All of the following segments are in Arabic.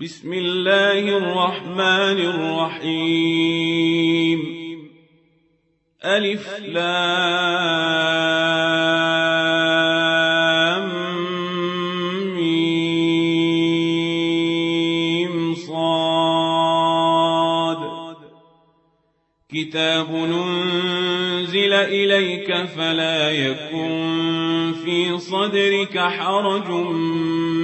بسم الله الرحمن الرحيم. ألف لام ميم صاد. كتاب ننزل إليك فلا يكن في صدرك حرج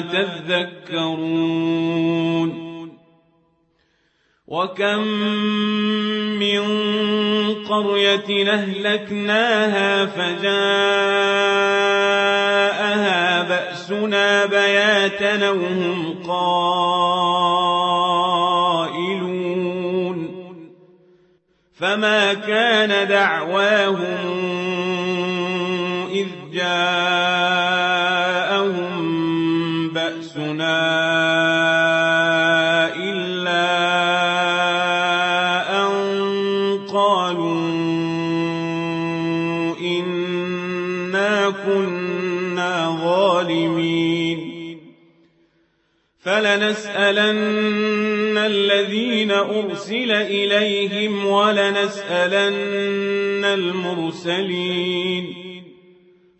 تذكرون وكم من قرية أهلكناها فجاءها بأسنا بياتا وهم قائلون فما كان دعواهم بأسنا إلا أن قالوا إنا كنا ظالمين فلنسألن الذين أرسل إليهم ولنسألن المرسلين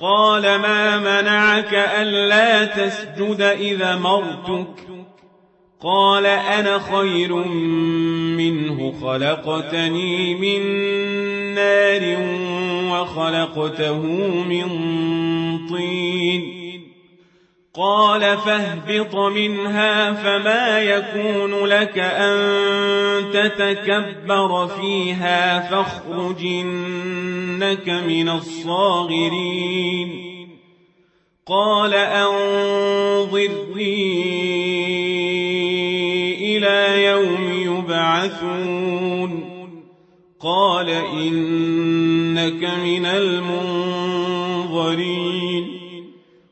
قال ما منعك ألا تسجد إذا مرتك؟ قال أنا خير منه خلقتني من نار وخلقته من طين. قال فاهبط منها فما يكون لك أن تتكبر فيها فاخرج إنك من الصاغرين. قال أنظرني إلى يوم يبعثون. قال إنك من المنظرين.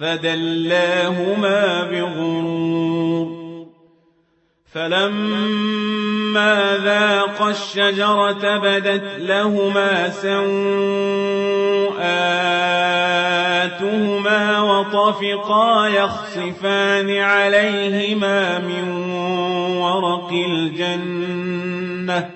فدلاهما بغرور. فلما ذاقا الشجرة بدت لهما سوآتهما وطفقا يخصفان عليهما من ورق الجنة.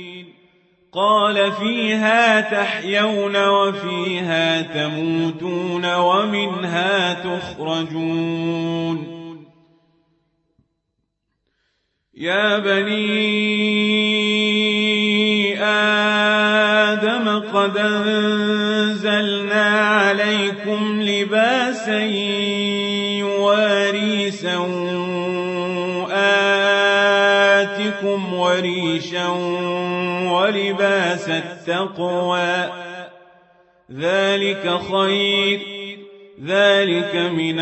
قال فيها تحيون وفيها تموتون ومنها تخرجون. يا بني آدم قد أنزلنا عليكم لباسا سوآتكم وريشا ولباس التقوى. ذلك خير ذلك من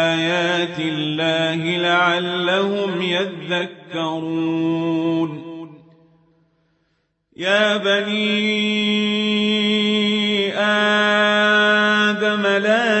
آيات الله لعلهم يذكرون. يا بني آدم لا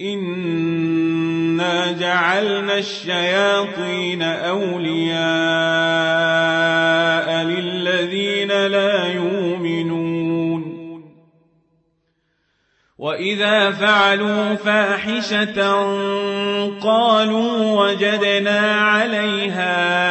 إنا جعلنا الشياطين أولياء للذين لا يؤمنون وإذا فعلوا فاحشة قالوا وجدنا عليها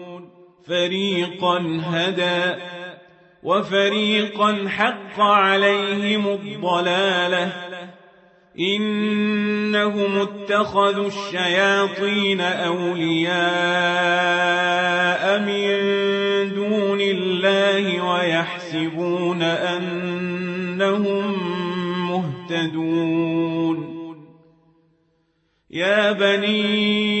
فريقا هدى وفريقا حق عليهم الضلاله إنهم اتخذوا الشياطين أولياء من دون الله ويحسبون أنهم مهتدون يا بني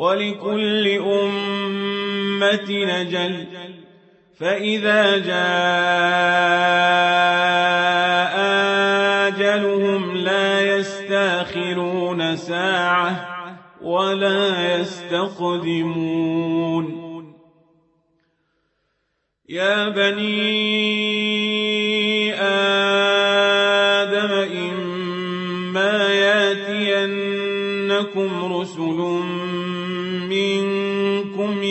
ولكل أمة نجل. فإذا جاء آجلهم لا يستأخرون ساعة ولا يستقدمون. يا بني آدم إما ياتينكم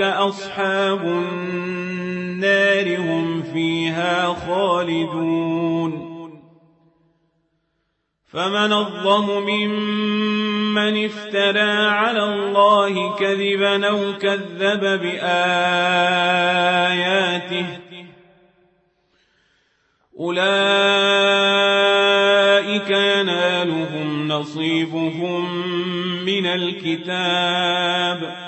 أصحاب النار هم فيها خالدون فمن الظلم ممن افترى على الله كذبا أو كذب بآياته أولئك ينالهم نصيبهم من الكتاب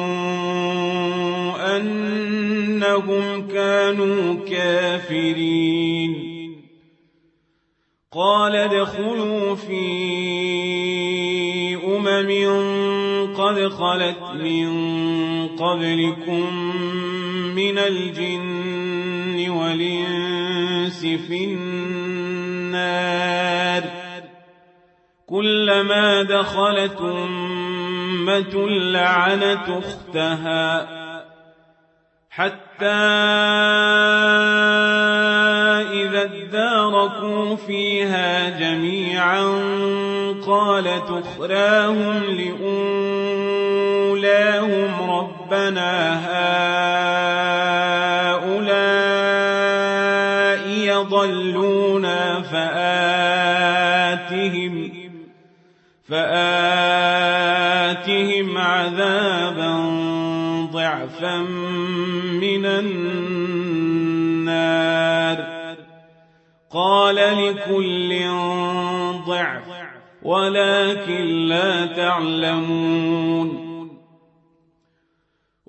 أنهم كانوا كافرين. قال ادخلوا في أمم قد خلت من قبلكم من الجن والإنس في النار. كلما دخلت أمة لعنت أختها. حتى إذا اداركوا فيها جميعا قالت أخراهم لأولاهم ربنا هؤلاء يضلونا فآتهم ضعفا من النار. قال لكل ضعف ولكن لا تعلمون.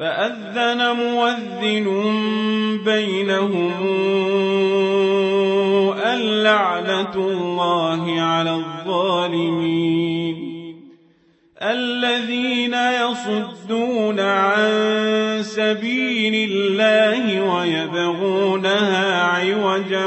فأذن مؤذن بينهم اللعنة الله على الظالمين. الذين يصدون عن سبيل الله ويبغونها عوجا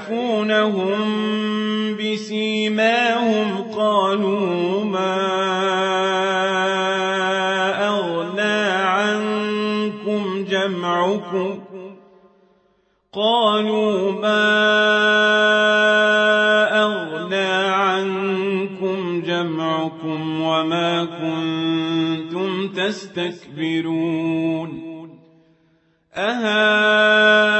يعرفونهم بسيماهم قالوا ما أغنى عنكم جمعكم قالوا ما أغنى عنكم جمعكم وما كنتم تستكبرون أهل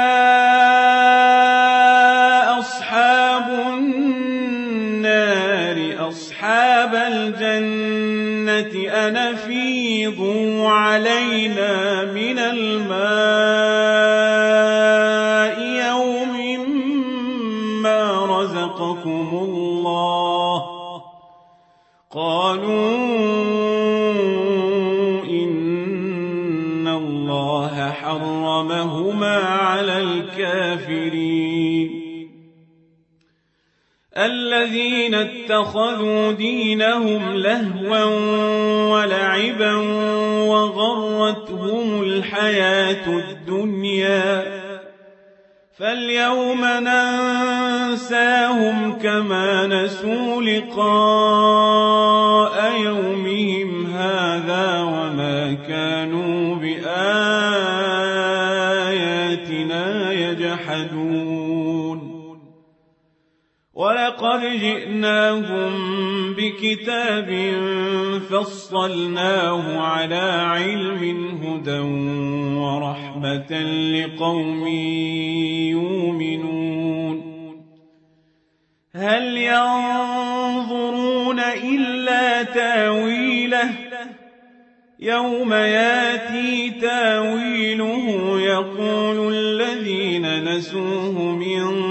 علينا من الماء يوم ما رزقكم الله. قالوا إن الله حرمهما على الكافرين. الذين اتخذوا دينهم لهوا ولعبا وغرتهم الحياة الدنيا. فاليوم ننساهم كما نسوا لقاء يومهم ولقد جئناهم بكتاب فصلناه على علم هدى ورحمة لقوم يؤمنون. هل ينظرون إلا تاويله؟ يوم ياتي تاويله يقول الذين نسوه من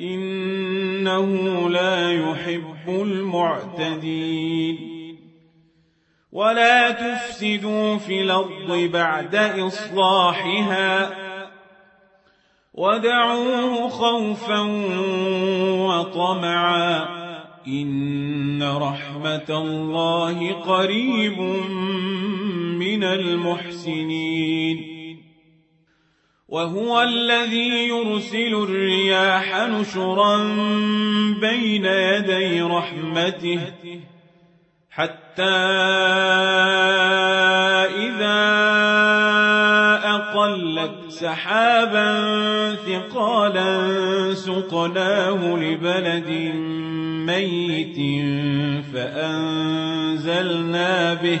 إنه لا يحب المعتدين. ولا تفسدوا في الأرض بعد إصلاحها ودعوه خوفا وطمعا. إن رحمة الله قريب من المحسنين. وهو الذي يرسل الرياح نشرا بين يدي رحمته حتى إذا أقلت سحابا ثقالا سقناه لبلد ميت فأنزلنا به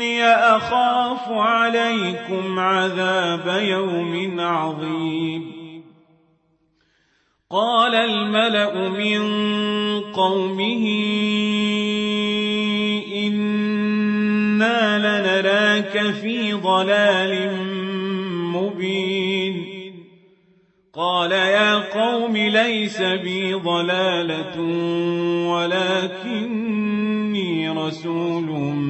إني أخاف عليكم عذاب يوم عظيم. قال الملأ من قومه إنا لنراك في ضلال مبين. قال يا قوم ليس بي ضلالة ولكني رسول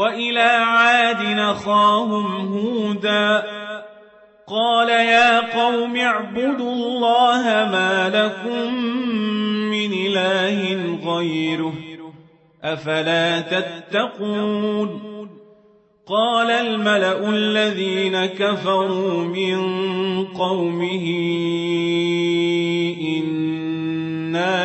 وإلى عاد نخاهم هودا. قال يا قوم اعبدوا الله ما لكم من إله غيره أفلا تتقون. قال الملأ الذين كفروا من قومه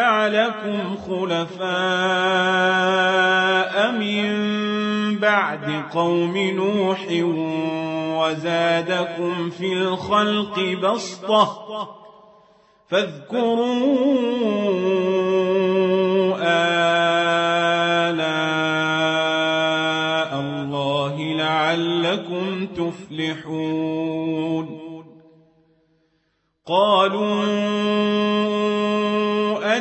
جعلكم خلفاء من بعد قوم نوح وزادكم في الخلق بسطة فاذكروا آلاء الله لعلكم تفلحون. قالوا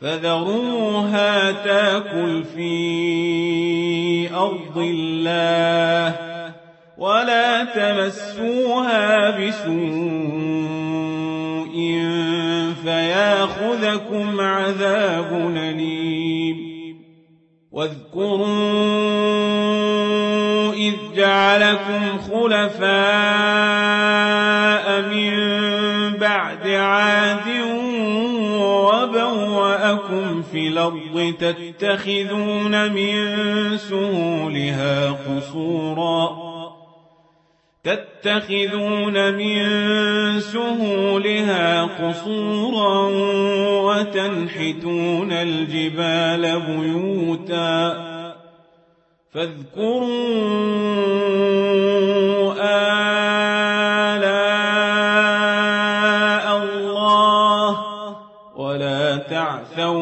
فذروها تاكل في أرض الله ولا تمسوها بسوء فياخذكم عذاب أليم. واذكروا إذ جعلكم خلفاء في الأرض تتخذون من سهولها قصورا. تتخذون من سهولها قصورا وتنحتون الجبال بيوتا. فاذكروا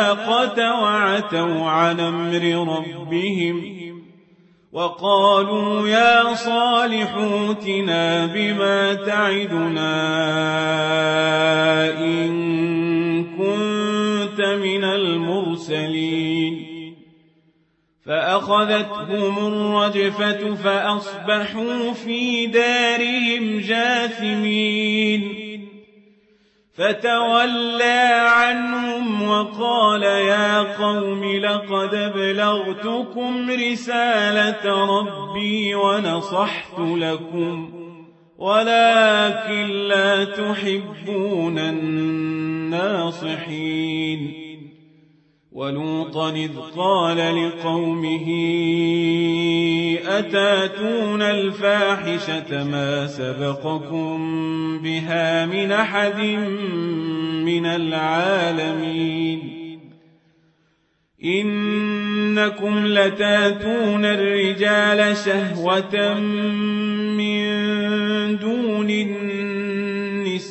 الناقة وعتوا عن أمر ربهم وقالوا يا صالح اوتنا بما تعدنا إن كنت من المرسلين فأخذتهم الرجفة فأصبحوا في دارهم جاثمين فتولى عنهم وقال يا قوم لقد ابلغتكم رسالة ربي ونصحت لكم ولكن لا تحبون الناصحين ولوطا إذ قال لقومه أتاتون الفاحشة ما سبقكم بها من أحد من العالمين إنكم لتاتون الرجال شهوة من دون النساء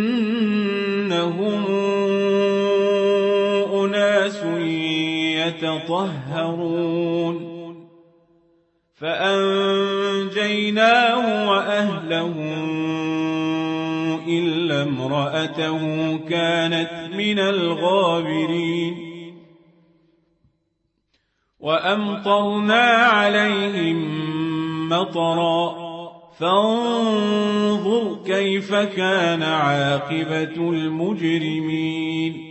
يتطهرون فأنجيناه وأهله إلا امرأته كانت من الغابرين. وأمطرنا عليهم مطرا. فانظر كيف كان عاقبة المجرمين.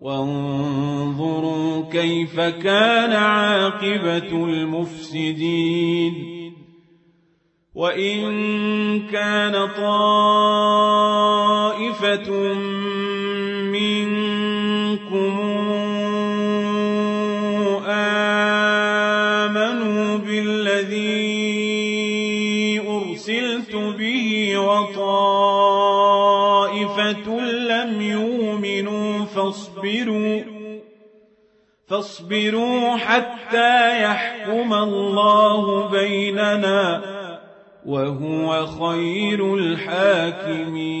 وانظروا كيف كان عاقبة المفسدين. وإن كان طائفة فاصبروا. فاصبروا حتى يحكم الله بيننا وهو خير الحاكمين.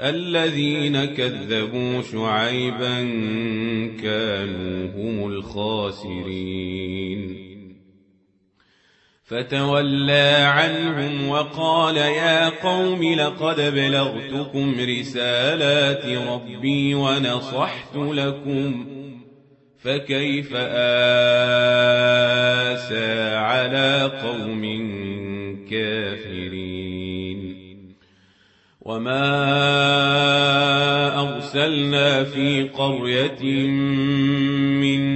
الذين كذبوا شعيبا كانوا هم الخاسرين. فتولى عنهم وقال يا قوم لقد بلغتكم رسالات ربي ونصحت لكم فكيف آسى على قوم كافرين؟ وما أرسلنا في قرية من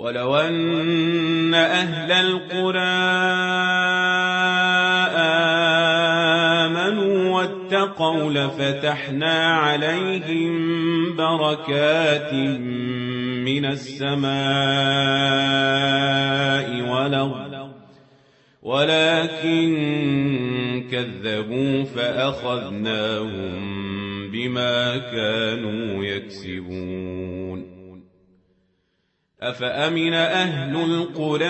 ولو أن أهل القرى اتقوا لفتحنا عليهم بركات من السماء والأرض ولكن كذبوا فأخذناهم بما كانوا يكسبون أفأمن أهل القرى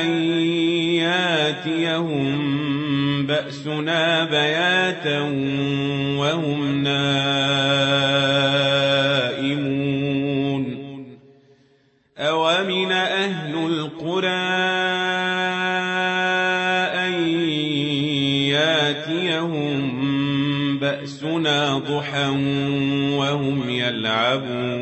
أن ياتيهم بأسنا بياتا وهم نائمون؟ أومن أهل القرى أن ياتيهم بأسنا ضحى وهم يلعبون؟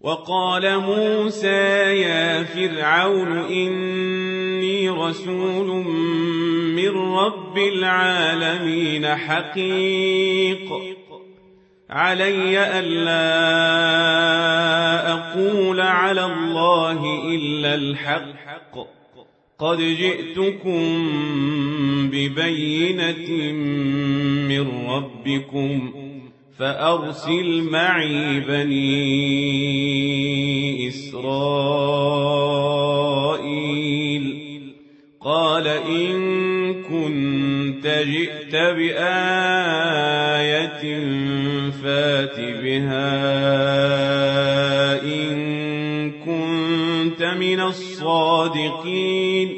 وقال موسى يا فرعون إني رسول من رب العالمين حقيق. علي ألا أقول على الله إلا الحق. قد جئتكم ببينة من ربكم. فأرسل معي بني إسرائيل. قال إن كنت جئت بآية فات بها. إن كنت من الصادقين.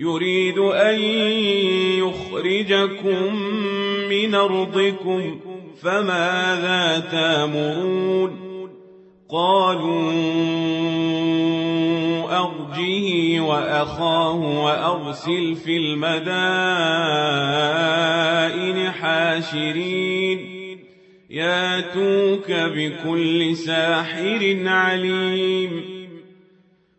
يريد أن يخرجكم من أرضكم فماذا تامرون؟ قالوا أرجه وأخاه وأرسل في المدائن حاشرين. ياتوك بكل ساحر عليم.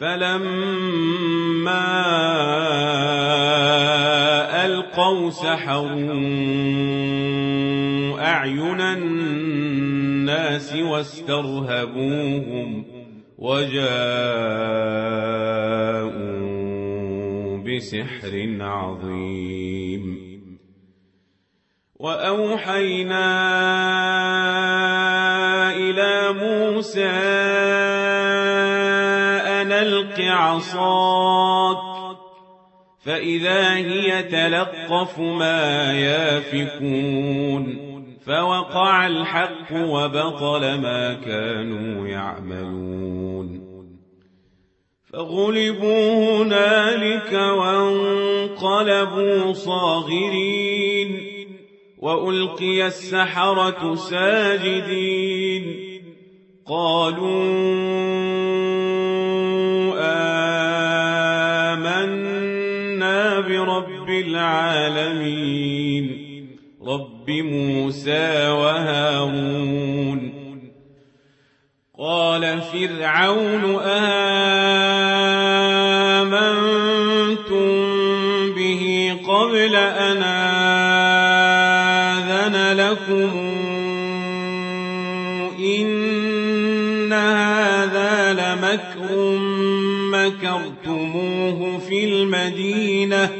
فلما ألقوا سحروا أعين الناس واسترهبوهم وجاءوا بسحر عظيم وأوحينا إلى موسى ألق عصاك فإذا هي تلقف ما يافكون فوقع الحق وبطل ما كانوا يعملون. فغلبوا هنالك وانقلبوا صاغرين وألقي السحرة ساجدين. قالوا العالمين. رب موسى وهارون. قال فرعون آمنتم به قبل أن آذن لكم؟ إن هذا لمكر مكرتموه في المدينة.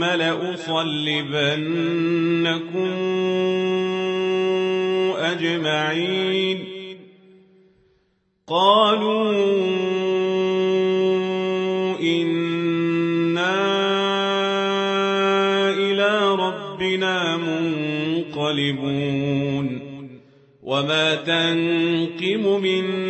ثم لأصلبنكم أجمعين. قالوا إنا إلى ربنا منقلبون. وما تنقم منا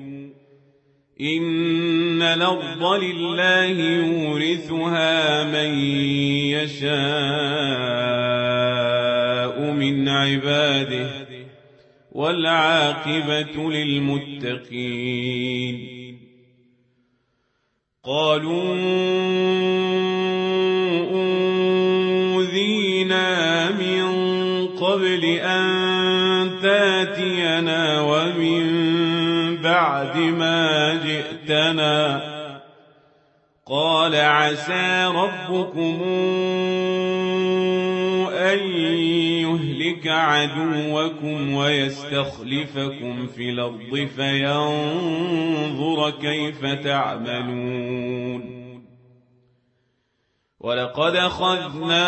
إن الأرض لله يورثها من يشاء من عباده والعاقبة للمتقين قالوا أوذينا من قبل أن تاتينا ومن بعد ما جئتنا قال عسى ربكم أن يهلك عدوكم ويستخلفكم في الأرض فينظر كيف تعملون. ولقد أخذنا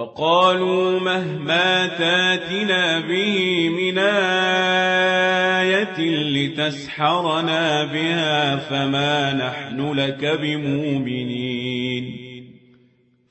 وقالوا مهما تاتنا به من آية لتسحرنا بها فما نحن لك بمؤمنين.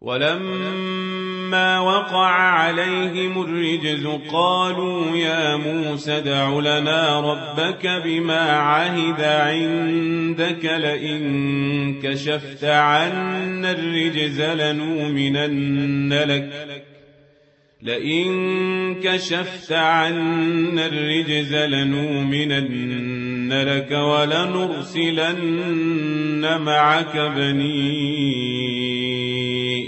ولما وقع عليهم الرجز قالوا يا موسى ادع لنا ربك بما عهد عندك لئن كشفت عنا الرجز لنؤمنن لك. لئن كشفت عنا الرجز لنؤمنن لك ولنرسلن معك بني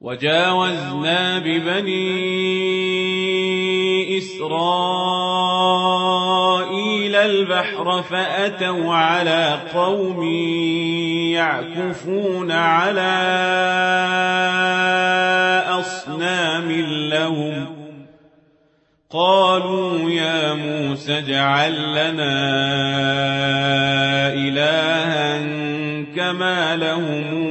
وجاوزنا ببني إسرائيل البحر فأتوا على قوم يعكفون على أصنام لهم. قالوا يا موسى اجعل لنا إلها كما لهم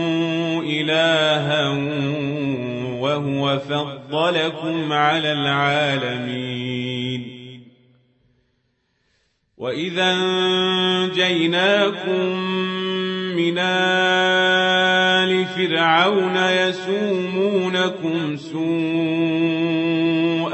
إلها وهو فضلكم على العالمين وإذا انجيناكم من آل فرعون يسومونكم سوء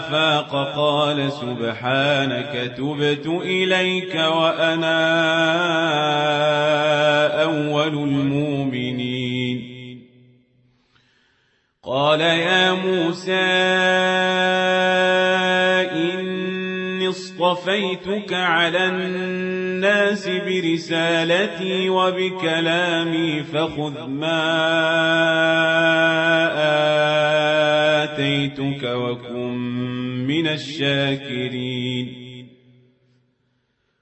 أفاق قال سبحانك تبت إليك وأنا أول المؤمنين. قال يا موسى اصطفيتك على الناس برسالتي وبكلامي فخذ ما آتيتك وكن من الشاكرين.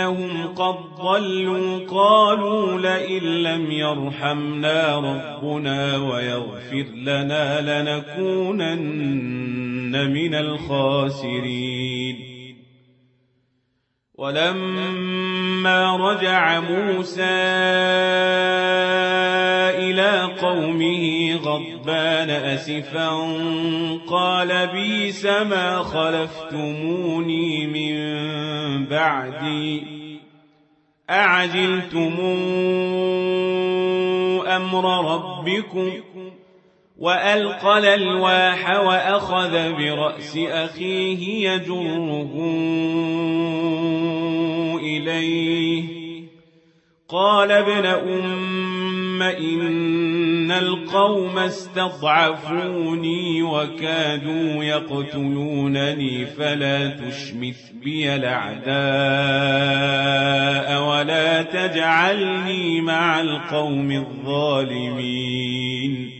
أنهم قد ضلوا قالوا لئن لم يرحمنا ربنا ويغفر لنا لنكونن من الخاسرين. ولما رجع موسى إلى قومه غضبان أسفا قال بيس ما خلفتموني من بعدي أعجلتم أمر ربكم وألقى الألواح وأخذ برأس أخيه يجره إليه. قال ابن أم إن القوم استضعفوني وكادوا يقتلونني فلا تشمث بي الأعداء ولا تجعلني مع القوم الظالمين.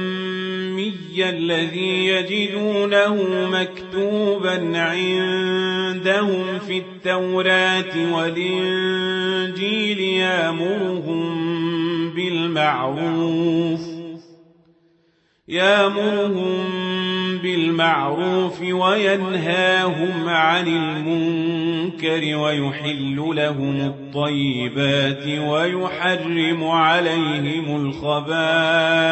الأمي الذي يجدونه مكتوبا عندهم في التوراة والإنجيل يامرهم بالمعروف يامرهم بالمعروف وينهاهم عن المنكر ويحل لهم الطيبات ويحرم عليهم الخبائث.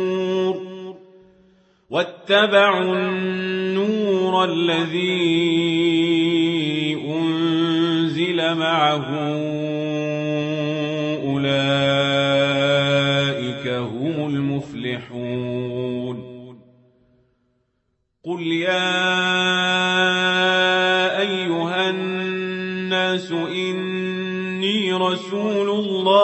واتبعوا النور الذي أنزل معه أولئك هم المفلحون. قل يا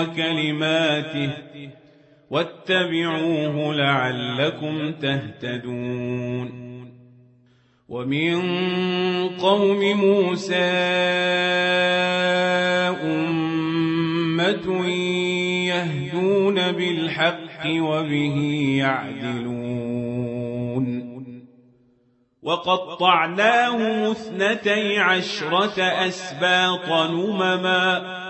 وكلماته واتبعوه لعلكم تهتدون. ومن قوم موسى أمة يهدون بالحق وبه يعدلون. وقطعناه اثنتي عشرة أسباط نمما.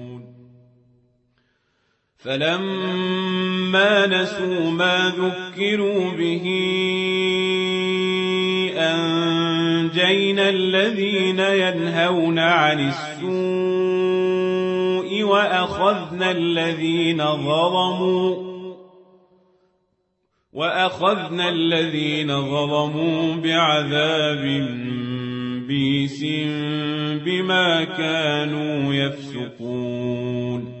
فلما نسوا ما ذكروا به أنجينا الذين ينهون عن السوء وأخذنا الذين ظلموا وأخذنا الذين ظلموا بعذاب بيس بما كانوا يفسقون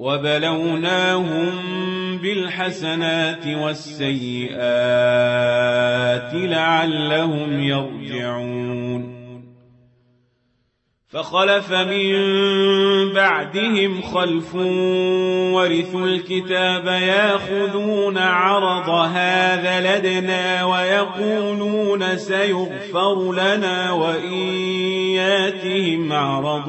وبلوناهم بالحسنات والسيئات لعلهم يرجعون. فخلف من بعدهم خلف ورثوا الكتاب ياخذون عرض هذا لدنا ويقولون سيغفر لنا وإن ياتهم عرض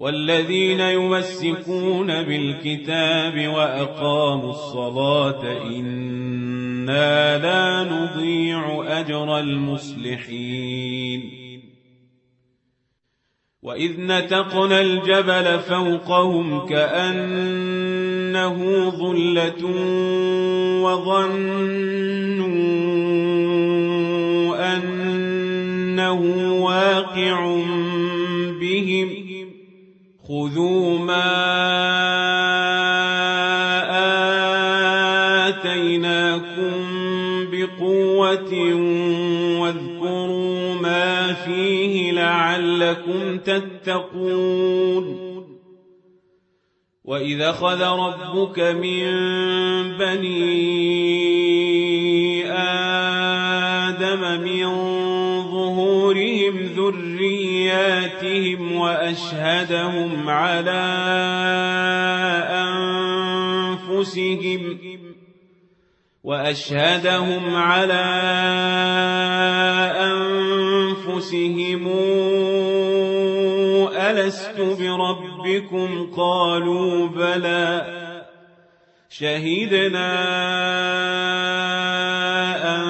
والذين يمسكون بالكتاب وأقاموا الصلاة إنا لا نضيع أجر المصلحين. وإذ نتقنا الجبل فوقهم كأنه ظلة وظنوا لعلكم تتقون. وإذا خذ ربك من بني آدم من ظهورهم ذرياتهم وأشهدهم على أنفسهم وأشهدهم على أنفسهم ألست بربكم قالوا بلى شهدنا أن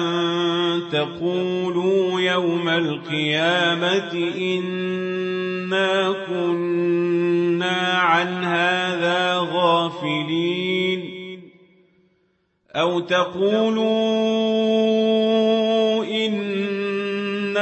تقولوا يوم القيامة إنا كنا عن هذا غافلين أو تقولوا إنما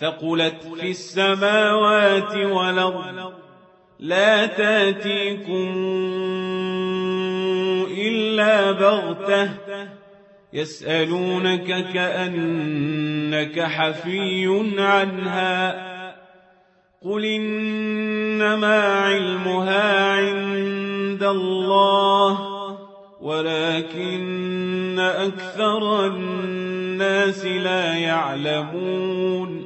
ثقلت في السماوات والأرض. لا تأتيكم إلا بغتة. يسألونك كأنك حفي عنها. قل إنما علمها عند الله ولكن أكثر الناس لا يعلمون.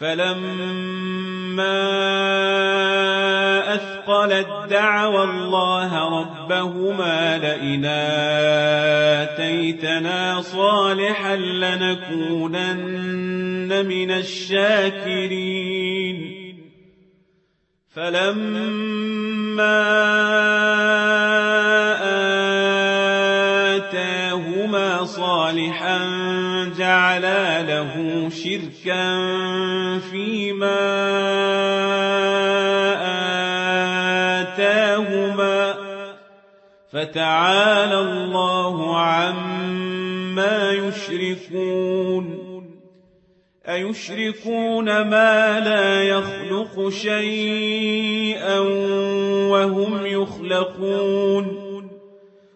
فلما أثقلت دعوى الله ربهما لئن آتيتنا صالحا لنكونن من الشاكرين فلما صالحا جعلا له شركا فيما آتاهما فتعالى الله عما يشركون أيشركون ما لا يخلق شيئا وهم يخلقون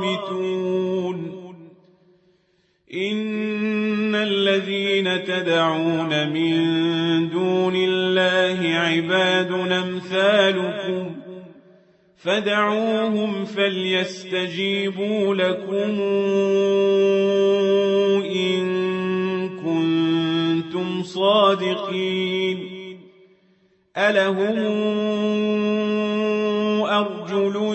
صامتون إن الذين تدعون من دون الله عباد أمثالكم فدعوهم فليستجيبوا لكم إن كنتم صادقين. ألهم أرجل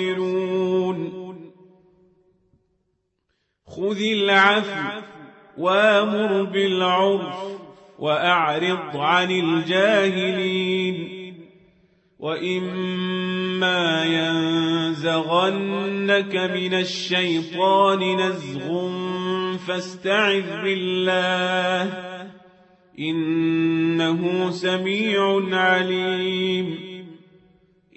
خذ العفو وامر بالعرف وأعرض عن الجاهلين وإما ينزغنك من الشيطان نزغ فاستعذ بالله إنه سميع عليم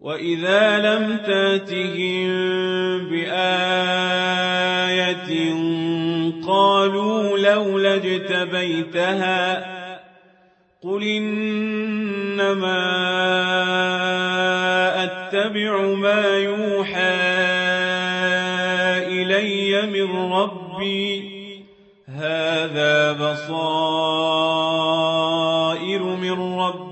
وإذا لم تاتهم بآية قالوا لولا اجتبيتها قل إنما أتبع ما يوحى إلي من ربي هذا بصائر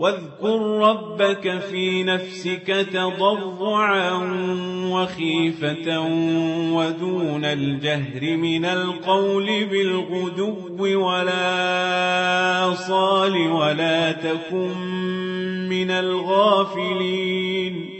واذكر ربك في نفسك تضرعا وخيفة ودون الجهر من القول بالغدو ولا صال ولا تكن من الغافلين